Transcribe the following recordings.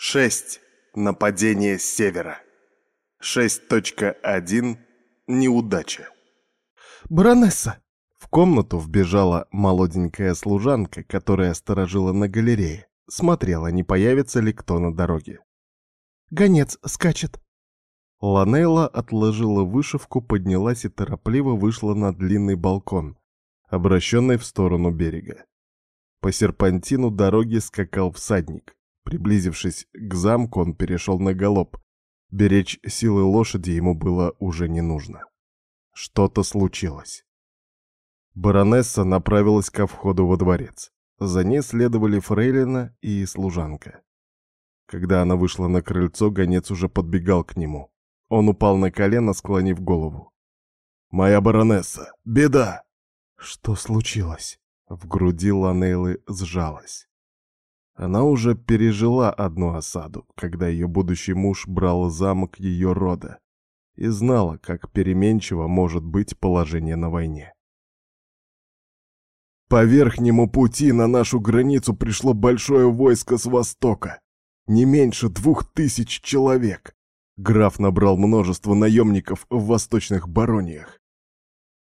6. Нападение с севера. 6.1. Неудача. «Баронесса!» В комнату вбежала молоденькая служанка, которая сторожила на галерее, смотрела, не появится ли кто на дороге. «Гонец скачет!» Ланейла отложила вышивку, поднялась и торопливо вышла на длинный балкон, обращенный в сторону берега. По серпантину дороги скакал всадник. Приблизившись к замку, он перешел на галоп. Беречь силы лошади ему было уже не нужно. Что-то случилось. Баронесса направилась ко входу во дворец. За ней следовали фрейлина и служанка. Когда она вышла на крыльцо, гонец уже подбегал к нему. Он упал на колено, склонив голову. «Моя баронесса! Беда!» Что случилось? В груди Ланейлы сжалась. Она уже пережила одну осаду, когда ее будущий муж брал замок ее рода, и знала, как переменчиво может быть положение на войне. По верхнему пути на нашу границу пришло большое войско с востока. Не меньше двух тысяч человек. Граф набрал множество наемников в восточных барониях.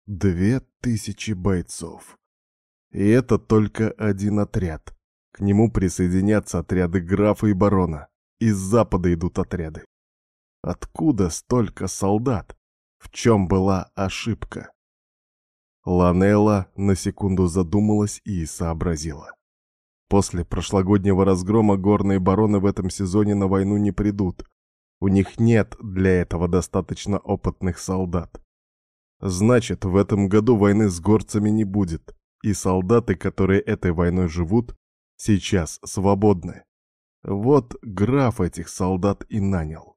Две тысячи бойцов. И это только один отряд. К нему присоединятся отряды графа и барона. Из запада идут отряды. Откуда столько солдат? В чем была ошибка? Ланелла на секунду задумалась и сообразила. После прошлогоднего разгрома горные бароны в этом сезоне на войну не придут. У них нет для этого достаточно опытных солдат. Значит, в этом году войны с горцами не будет, и солдаты, которые этой войной живут, сейчас свободны. Вот граф этих солдат и нанял.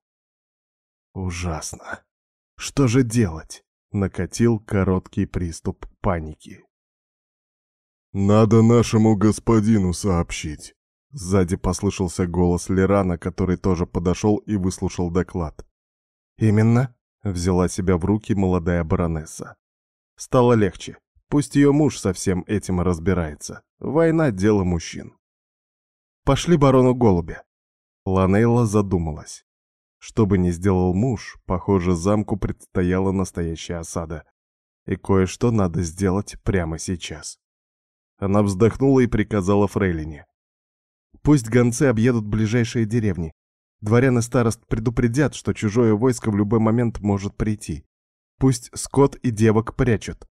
Ужасно. Что же делать? Накатил короткий приступ паники. «Надо нашему господину сообщить». Сзади послышался голос Лерана, который тоже подошел и выслушал доклад. «Именно?» — взяла себя в руки молодая баронесса. Стало легче. Пусть ее муж со всем этим разбирается. Война — дело мужчин. «Пошли барону Голубя». Ланейла задумалась. Что бы ни сделал муж, похоже, замку предстояла настоящая осада. И кое-что надо сделать прямо сейчас. Она вздохнула и приказала Фрейлине. «Пусть гонцы объедут ближайшие деревни. Дворян и старост предупредят, что чужое войско в любой момент может прийти. Пусть скот и девок прячут.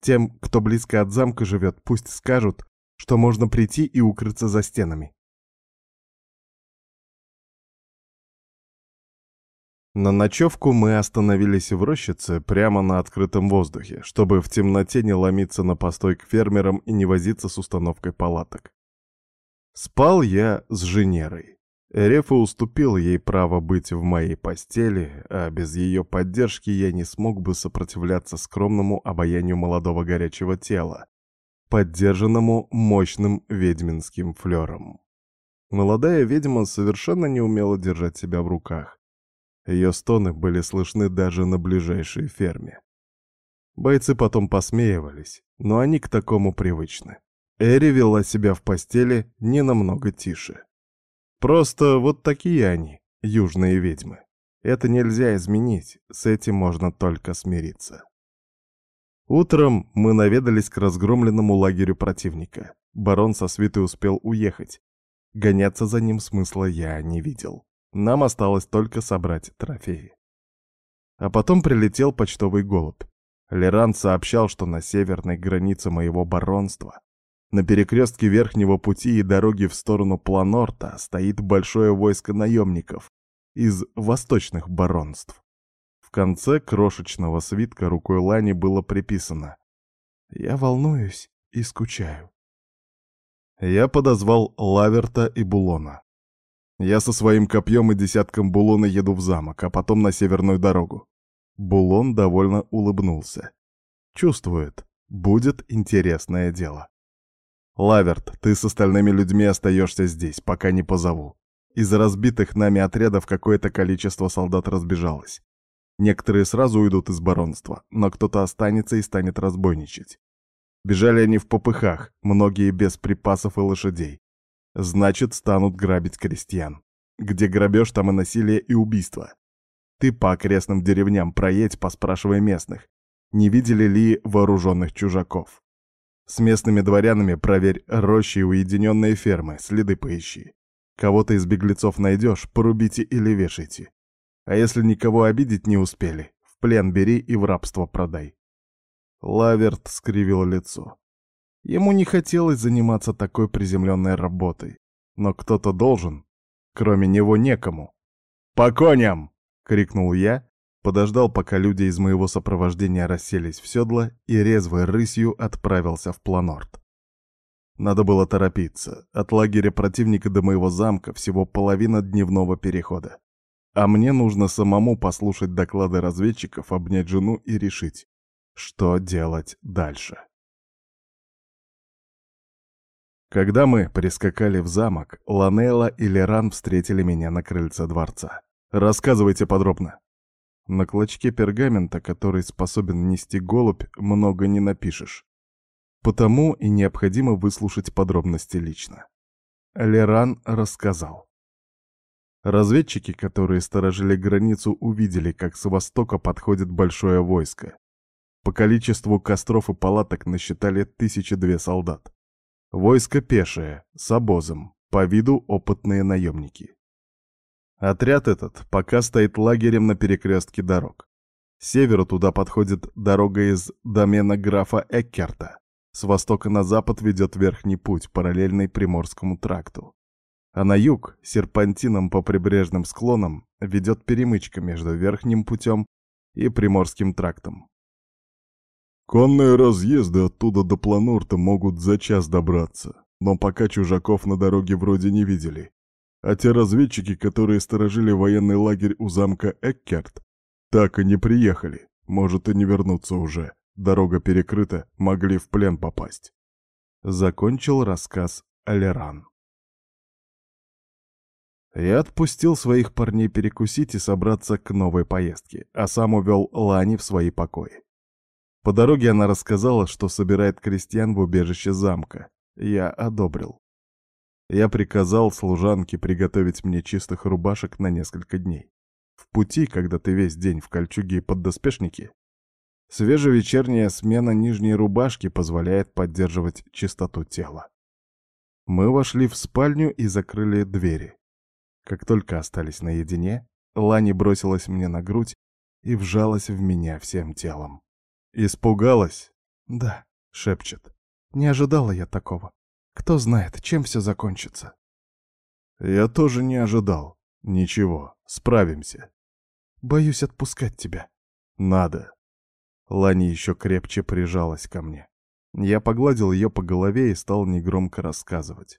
Тем, кто близко от замка живет, пусть скажут, что можно прийти и укрыться за стенами. На ночевку мы остановились в рощице прямо на открытом воздухе, чтобы в темноте не ломиться на постой к фермерам и не возиться с установкой палаток. Спал я с Женерой. Эрефа уступил ей право быть в моей постели, а без ее поддержки я не смог бы сопротивляться скромному обаянию молодого горячего тела, поддержанному мощным ведьминским флером. Молодая ведьма совершенно не умела держать себя в руках. Ее стоны были слышны даже на ближайшей ферме. Бойцы потом посмеивались, но они к такому привычны. Эри вела себя в постели не намного тише. Просто вот такие они, южные ведьмы. Это нельзя изменить, с этим можно только смириться. Утром мы наведались к разгромленному лагерю противника. Барон со свитой успел уехать. Гоняться за ним смысла я не видел. Нам осталось только собрать трофеи. А потом прилетел почтовый голубь. Леран сообщал, что на северной границе моего баронства, на перекрестке верхнего пути и дороги в сторону Планорта, стоит большое войско наемников из восточных баронств. В конце крошечного свитка рукой Лани было приписано «Я волнуюсь и скучаю». Я подозвал Лаверта и Булона. Я со своим копьем и десятком Булона еду в замок, а потом на северную дорогу. Булон довольно улыбнулся. Чувствует, будет интересное дело. Лаверт, ты с остальными людьми остаешься здесь, пока не позову. Из разбитых нами отрядов какое-то количество солдат разбежалось. Некоторые сразу уйдут из баронства, но кто-то останется и станет разбойничать. Бежали они в попыхах, многие без припасов и лошадей значит, станут грабить крестьян. Где грабеж, там и насилие, и убийство. Ты по окрестным деревням проедь, поспрашивай местных, не видели ли вооруженных чужаков. С местными дворянами проверь рощи и уединенные фермы, следы поищи. Кого-то из беглецов найдешь, порубите или вешайте. А если никого обидеть не успели, в плен бери и в рабство продай. Лаверт скривил лицо. Ему не хотелось заниматься такой приземленной работой. Но кто-то должен. Кроме него некому. «По коням!» — крикнул я, подождал, пока люди из моего сопровождения расселись в седло и резвой рысью отправился в Планорт. Надо было торопиться. От лагеря противника до моего замка всего половина дневного перехода. А мне нужно самому послушать доклады разведчиков, обнять жену и решить, что делать дальше. Когда мы прискакали в замок, Ланелла и Леран встретили меня на крыльце дворца. Рассказывайте подробно. На клочке пергамента, который способен нести голубь, много не напишешь. Потому и необходимо выслушать подробности лично. Леран рассказал. Разведчики, которые сторожили границу, увидели, как с востока подходит большое войско. По количеству костров и палаток насчитали тысячи две солдат. Войско пешее, с обозом, по виду опытные наемники. Отряд этот пока стоит лагерем на перекрестке дорог. С северу туда подходит дорога из домена графа Эккерта. С востока на запад ведет верхний путь, параллельный Приморскому тракту. А на юг, серпантином по прибрежным склонам, ведет перемычка между верхним путем и Приморским трактом. Конные разъезды оттуда до Планорта могут за час добраться, но пока чужаков на дороге вроде не видели. А те разведчики, которые сторожили военный лагерь у замка Эккерт, так и не приехали, может и не вернуться уже. Дорога перекрыта, могли в плен попасть. Закончил рассказ Алеран. Я отпустил своих парней перекусить и собраться к новой поездке, а сам увел Лани в свои покои. По дороге она рассказала, что собирает крестьян в убежище замка. Я одобрил. Я приказал служанке приготовить мне чистых рубашек на несколько дней. В пути, когда ты весь день в кольчуге и поддоспешнике, свежевечерняя смена нижней рубашки позволяет поддерживать чистоту тела. Мы вошли в спальню и закрыли двери. Как только остались наедине, Лани бросилась мне на грудь и вжалась в меня всем телом. «Испугалась?» «Да», — шепчет. «Не ожидала я такого. Кто знает, чем все закончится». «Я тоже не ожидал. Ничего, справимся». «Боюсь отпускать тебя». «Надо». Лани еще крепче прижалась ко мне. Я погладил ее по голове и стал негромко рассказывать.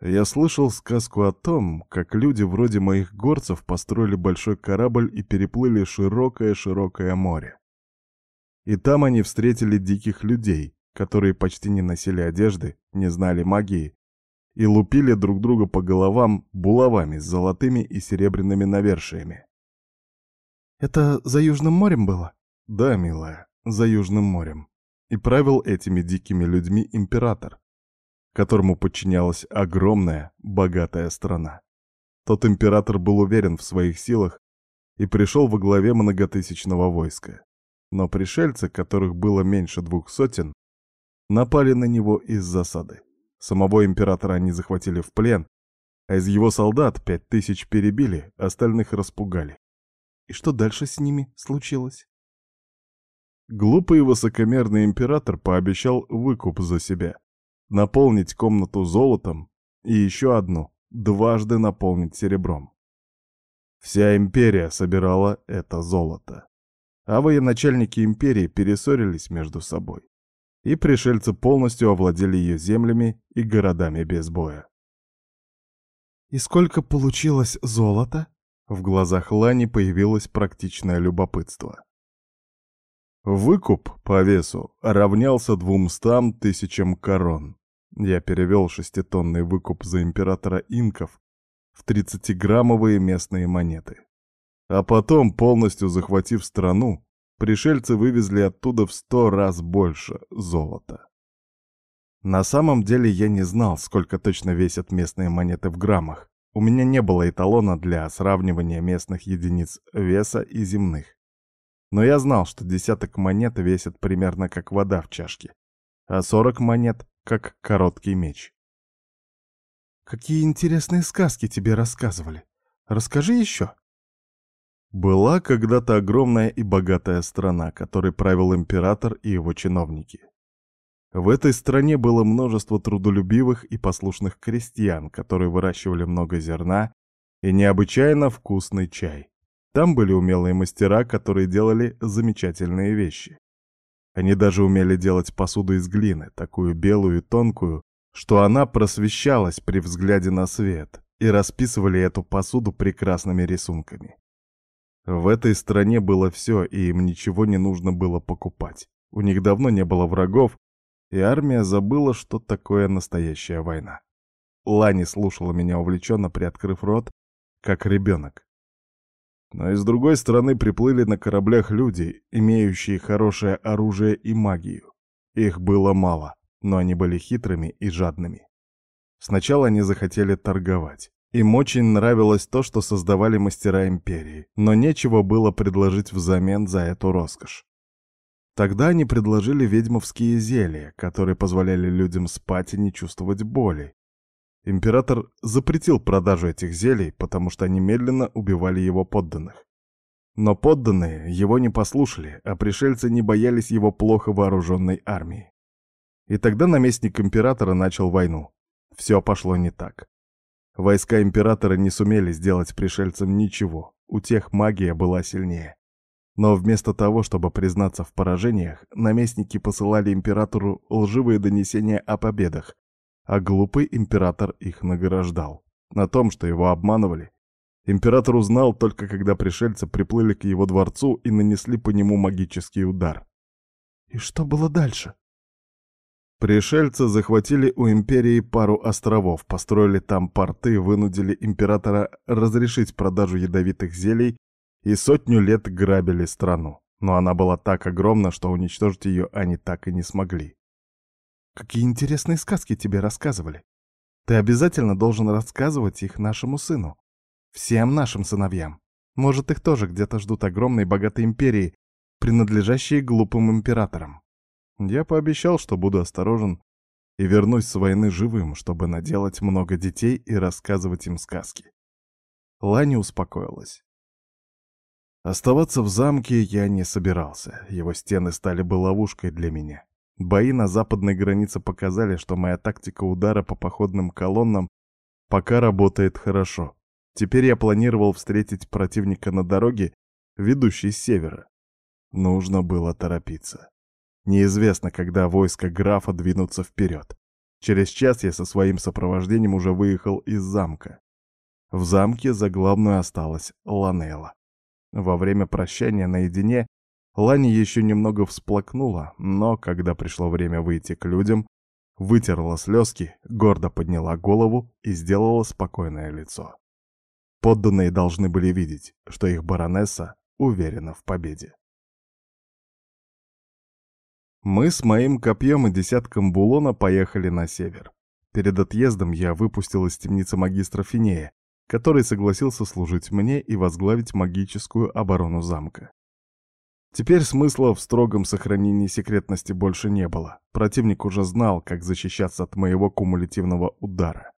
Я слышал сказку о том, как люди вроде моих горцев построили большой корабль и переплыли широкое-широкое море. И там они встретили диких людей, которые почти не носили одежды, не знали магии, и лупили друг друга по головам булавами с золотыми и серебряными навершиями. «Это за Южным морем было?» «Да, милая, за Южным морем. И правил этими дикими людьми император, которому подчинялась огромная, богатая страна. Тот император был уверен в своих силах и пришел во главе многотысячного войска. Но пришельцы, которых было меньше двух сотен, напали на него из засады. Самого императора они захватили в плен, а из его солдат пять тысяч перебили, остальных распугали. И что дальше с ними случилось? Глупый и высокомерный император пообещал выкуп за себя, наполнить комнату золотом и еще одну, дважды наполнить серебром. Вся империя собирала это золото а военачальники империи перессорились между собой. И пришельцы полностью овладели ее землями и городами без боя. «И сколько получилось золота?» В глазах Лани появилось практичное любопытство. Выкуп по весу равнялся двумстам тысячам корон. Я перевел шеститонный выкуп за императора инков в 30-граммовые местные монеты. А потом, полностью захватив страну, пришельцы вывезли оттуда в сто раз больше золота. На самом деле я не знал, сколько точно весят местные монеты в граммах. У меня не было эталона для сравнивания местных единиц веса и земных. Но я знал, что десяток монет весит примерно как вода в чашке, а сорок монет — как короткий меч. «Какие интересные сказки тебе рассказывали. Расскажи еще». Была когда-то огромная и богатая страна, которой правил император и его чиновники. В этой стране было множество трудолюбивых и послушных крестьян, которые выращивали много зерна и необычайно вкусный чай. Там были умелые мастера, которые делали замечательные вещи. Они даже умели делать посуду из глины, такую белую и тонкую, что она просвещалась при взгляде на свет, и расписывали эту посуду прекрасными рисунками. В этой стране было все, и им ничего не нужно было покупать. У них давно не было врагов, и армия забыла, что такое настоящая война. Лани слушала меня увлеченно, приоткрыв рот, как ребенок. Но и с другой стороны приплыли на кораблях люди, имеющие хорошее оружие и магию. Их было мало, но они были хитрыми и жадными. Сначала они захотели торговать. Им очень нравилось то, что создавали мастера Империи, но нечего было предложить взамен за эту роскошь. Тогда они предложили ведьмовские зелья, которые позволяли людям спать и не чувствовать боли, Император запретил продажу этих зелий, потому что они медленно убивали его подданных. Но подданные его не послушали, а пришельцы не боялись его плохо вооруженной армии. И тогда наместник императора начал войну. Все пошло не так. Войска императора не сумели сделать пришельцам ничего, у тех магия была сильнее. Но вместо того, чтобы признаться в поражениях, наместники посылали императору лживые донесения о победах, а глупый император их награждал. На том, что его обманывали, император узнал только когда пришельцы приплыли к его дворцу и нанесли по нему магический удар. И что было дальше? Пришельцы захватили у империи пару островов, построили там порты, вынудили императора разрешить продажу ядовитых зелий и сотню лет грабили страну. Но она была так огромна, что уничтожить ее они так и не смогли. Какие интересные сказки тебе рассказывали. Ты обязательно должен рассказывать их нашему сыну. Всем нашим сыновьям. Может, их тоже где-то ждут огромные богатые империи, принадлежащие глупым императорам. Я пообещал, что буду осторожен и вернусь с войны живым, чтобы наделать много детей и рассказывать им сказки. Лани успокоилась. Оставаться в замке я не собирался, его стены стали бы ловушкой для меня. Бои на западной границе показали, что моя тактика удара по походным колоннам пока работает хорошо. Теперь я планировал встретить противника на дороге, ведущей с севера. Нужно было торопиться. Неизвестно, когда войска графа двинутся вперед. Через час я со своим сопровождением уже выехал из замка. В замке за главную осталась Ланелла. Во время прощания наедине Лани еще немного всплакнула, но, когда пришло время выйти к людям, вытерла слезки, гордо подняла голову и сделала спокойное лицо. Подданные должны были видеть, что их баронесса уверена в победе. Мы с моим копьем и десятком булона поехали на север. Перед отъездом я выпустил из темницы магистра Финея, который согласился служить мне и возглавить магическую оборону замка. Теперь смысла в строгом сохранении секретности больше не было. Противник уже знал, как защищаться от моего кумулятивного удара.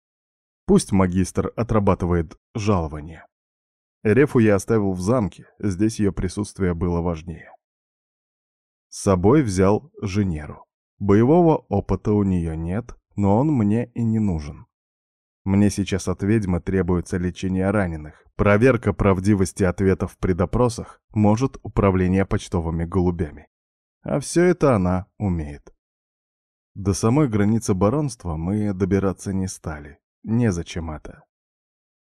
Пусть магистр отрабатывает жалование. Эрефу я оставил в замке, здесь ее присутствие было важнее. С собой взял Женеру. Боевого опыта у нее нет, но он мне и не нужен. Мне сейчас от ведьмы требуется лечение раненых, проверка правдивости ответов при допросах, может, управление почтовыми голубями. А все это она умеет. До самой границы баронства мы добираться не стали. Незачем это.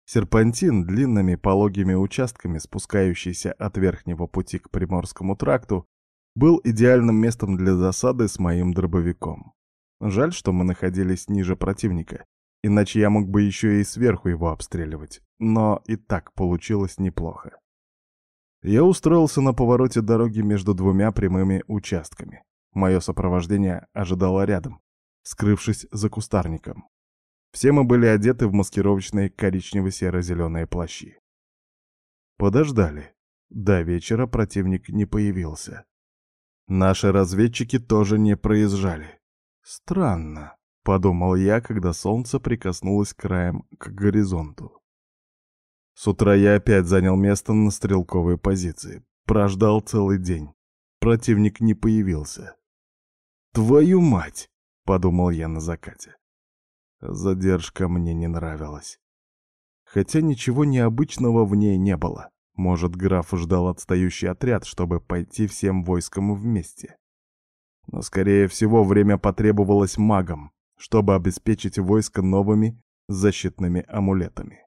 Серпантин длинными пологими участками, спускающийся от верхнего пути к Приморскому тракту, был идеальным местом для засады с моим дробовиком. Жаль, что мы находились ниже противника, Иначе я мог бы еще и сверху его обстреливать. Но и так получилось неплохо. Я устроился на повороте дороги между двумя прямыми участками. Мое сопровождение ожидало рядом, скрывшись за кустарником. Все мы были одеты в маскировочные коричнево-серо-зеленые плащи. Подождали. До вечера противник не появился. Наши разведчики тоже не проезжали. Странно, подумал я, когда солнце прикоснулось краем к горизонту. С утра я опять занял место на стрелковой позиции. Прождал целый день. Противник не появился. «Твою мать!» — подумал я на закате. Задержка мне не нравилась. Хотя ничего необычного в ней не было. Может, граф ждал отстающий отряд, чтобы пойти всем войском вместе. Но, скорее всего, время потребовалось магам, чтобы обеспечить войско новыми защитными амулетами.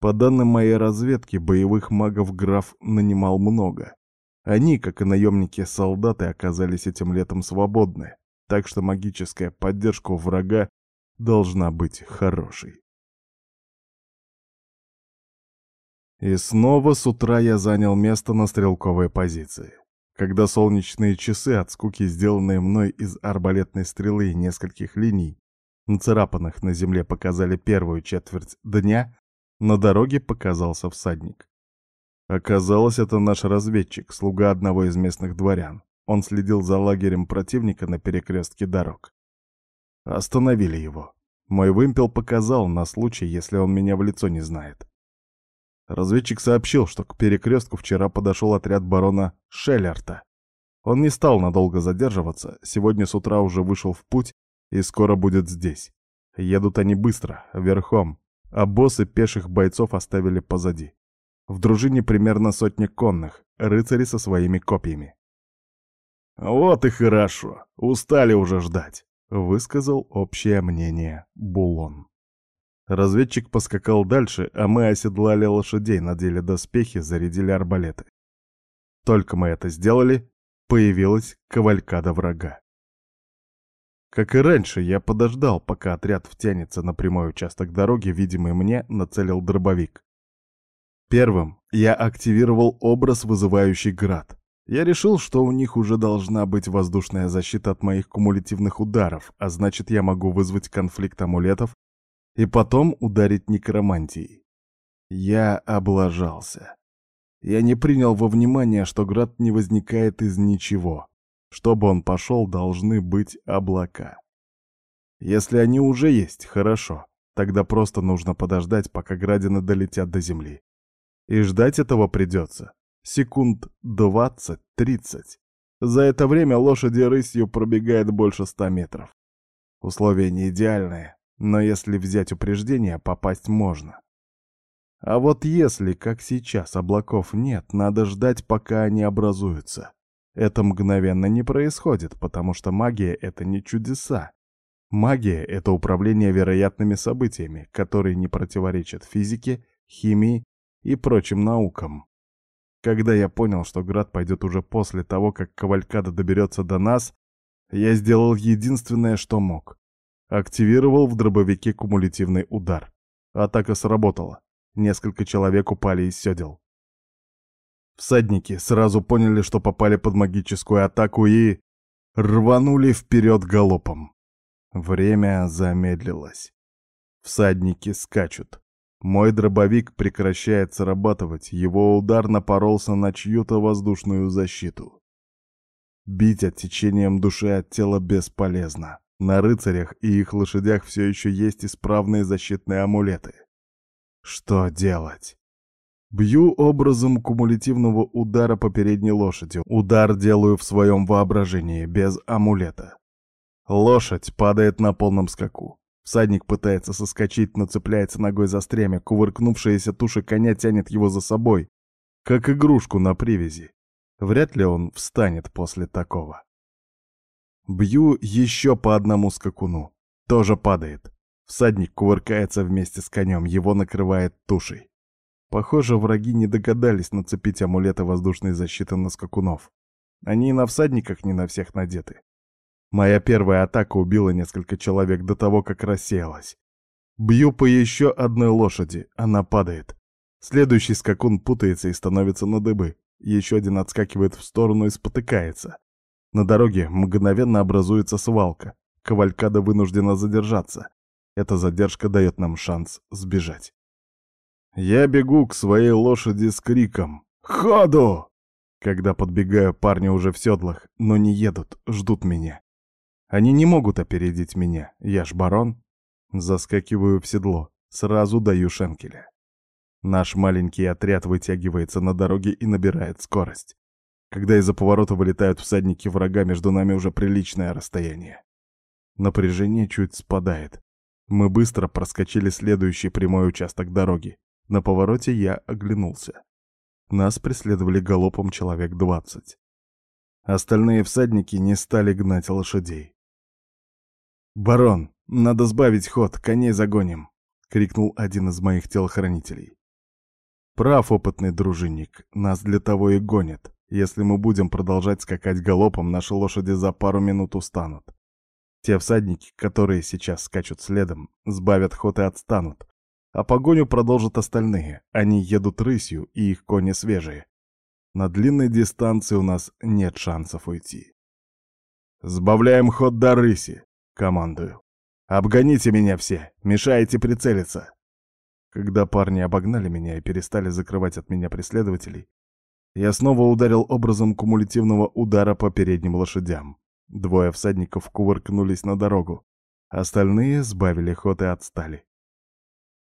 По данным моей разведки, боевых магов граф нанимал много. Они, как и наемники-солдаты, оказались этим летом свободны, так что магическая поддержка у врага должна быть хорошей. И снова с утра я занял место на стрелковой позиции. Когда солнечные часы от скуки, сделанные мной из арбалетной стрелы и нескольких линий, нацарапанных на земле, показали первую четверть дня, на дороге показался всадник. Оказалось, это наш разведчик, слуга одного из местных дворян. Он следил за лагерем противника на перекрестке дорог. Остановили его. Мой вымпел показал на случай, если он меня в лицо не знает. Разведчик сообщил, что к перекрестку вчера подошел отряд барона Шеллерта. Он не стал надолго задерживаться, сегодня с утра уже вышел в путь и скоро будет здесь. Едут они быстро, верхом, а боссы пеших бойцов оставили позади. В дружине примерно сотня конных, рыцари со своими копьями. «Вот и хорошо, устали уже ждать», — высказал общее мнение Булон. Разведчик поскакал дальше, а мы оседлали лошадей, надели доспехи, зарядили арбалеты. Только мы это сделали, появилась кавалькада врага. Как и раньше, я подождал, пока отряд втянется на прямой участок дороги, видимый мне, нацелил дробовик. Первым я активировал образ, вызывающий град. Я решил, что у них уже должна быть воздушная защита от моих кумулятивных ударов, а значит, я могу вызвать конфликт амулетов и потом ударить некромантией. Я облажался. Я не принял во внимание, что град не возникает из ничего. Чтобы он пошел, должны быть облака. Если они уже есть, хорошо. Тогда просто нужно подождать, пока градины долетят до земли. И ждать этого придется. Секунд двадцать-тридцать. За это время лошади рысью пробегает больше ста метров. Условия не идеальные, но если взять упреждение, попасть можно. А вот если, как сейчас, облаков нет, надо ждать, пока они образуются. Это мгновенно не происходит, потому что магия — это не чудеса. Магия — это управление вероятными событиями, которые не противоречат физике, химии и прочим наукам. Когда я понял, что град пойдет уже после того, как Кавалькада доберется до нас, я сделал единственное, что мог. Активировал в дробовике кумулятивный удар. Атака сработала. Несколько человек упали из седел. Всадники сразу поняли, что попали под магическую атаку и... рванули вперед галопом. Время замедлилось. Всадники скачут. Мой дробовик прекращает срабатывать, его удар напоролся на чью-то воздушную защиту. Бить оттечением души от тела бесполезно. На рыцарях и их лошадях все еще есть исправные защитные амулеты. Что делать? Бью образом кумулятивного удара по передней лошади. Удар делаю в своем воображении, без амулета. Лошадь падает на полном скаку. Всадник пытается соскочить, но цепляется ногой за стремя. Кувыркнувшаяся туша коня тянет его за собой, как игрушку на привязи. Вряд ли он встанет после такого. Бью еще по одному скакуну. Тоже падает. Всадник кувыркается вместе с конем, его накрывает тушей. Похоже, враги не догадались нацепить амулеты воздушной защиты на скакунов. Они и на всадниках не на всех надеты. Моя первая атака убила несколько человек до того, как рассеялась. Бью по еще одной лошади, она падает. Следующий скакун путается и становится на дыбы. Еще один отскакивает в сторону и спотыкается. На дороге мгновенно образуется свалка. Кавалькада вынуждена задержаться. Эта задержка дает нам шанс сбежать. Я бегу к своей лошади с криком «Ходу!» Когда подбегаю, парни уже в седлах, но не едут, ждут меня. Они не могут опередить меня, я ж барон. Заскакиваю в седло, сразу даю шенкеля. Наш маленький отряд вытягивается на дороге и набирает скорость. Когда из-за поворота вылетают всадники врага, между нами уже приличное расстояние. Напряжение чуть спадает. Мы быстро проскочили следующий прямой участок дороги. На повороте я оглянулся. Нас преследовали галопом человек двадцать. Остальные всадники не стали гнать лошадей. «Барон, надо сбавить ход, коней загоним!» — крикнул один из моих телохранителей. «Прав, опытный дружинник, нас для того и гонят. Если мы будем продолжать скакать галопом, наши лошади за пару минут устанут. Те всадники, которые сейчас скачут следом, сбавят ход и отстанут, а погоню продолжат остальные. Они едут рысью, и их кони свежие. На длинной дистанции у нас нет шансов уйти. «Сбавляем ход до рыси», — командую. «Обгоните меня все, мешаете прицелиться». Когда парни обогнали меня и перестали закрывать от меня преследователей, я снова ударил образом кумулятивного удара по передним лошадям. Двое всадников кувыркнулись на дорогу, остальные сбавили ход и отстали.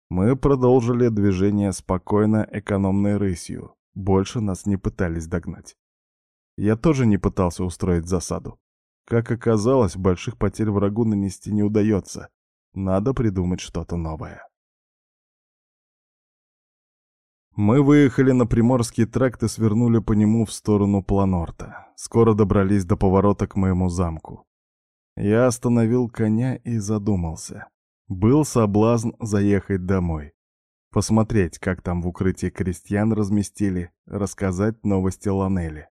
Мы продолжили движение спокойно, экономной рысью. Больше нас не пытались догнать. Я тоже не пытался устроить засаду. Как оказалось, больших потерь врагу нанести не удается. Надо придумать что-то новое. Мы выехали на Приморский тракт и свернули по нему в сторону Планорта. Скоро добрались до поворота к моему замку. Я остановил коня и задумался. Был соблазн заехать домой. Посмотреть, как там в укрытии крестьян разместили, рассказать новости Ланели.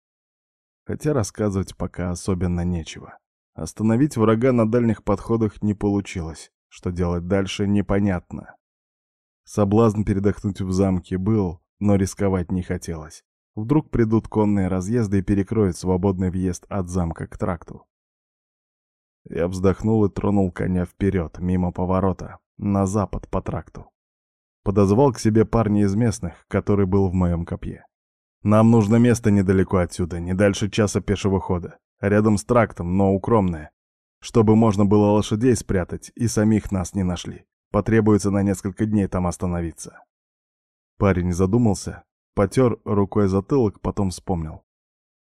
Хотя рассказывать пока особенно нечего. Остановить врага на дальних подходах не получилось. Что делать дальше, непонятно. Соблазн передохнуть в замке был, но рисковать не хотелось. Вдруг придут конные разъезды и перекроют свободный въезд от замка к тракту. Я вздохнул и тронул коня вперед, мимо поворота, на запад по тракту. Подозвал к себе парня из местных, который был в моем копье. Нам нужно место недалеко отсюда, не дальше часа пешего хода, рядом с трактом, но укромное, чтобы можно было лошадей спрятать и самих нас не нашли. Потребуется на несколько дней там остановиться. Парень задумался, потер рукой затылок, потом вспомнил.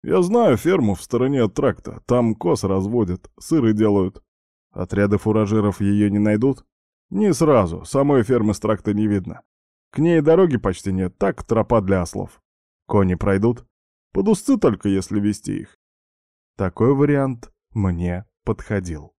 Я знаю ферму в стороне от тракта. Там коз разводят, сыры делают. Отряды фуражиров ее не найдут? Не сразу, самой фермы с тракта не видно. К ней дороги почти нет, так тропа для ослов. Кони пройдут? Под узцы только, если вести их. Такой вариант мне подходил.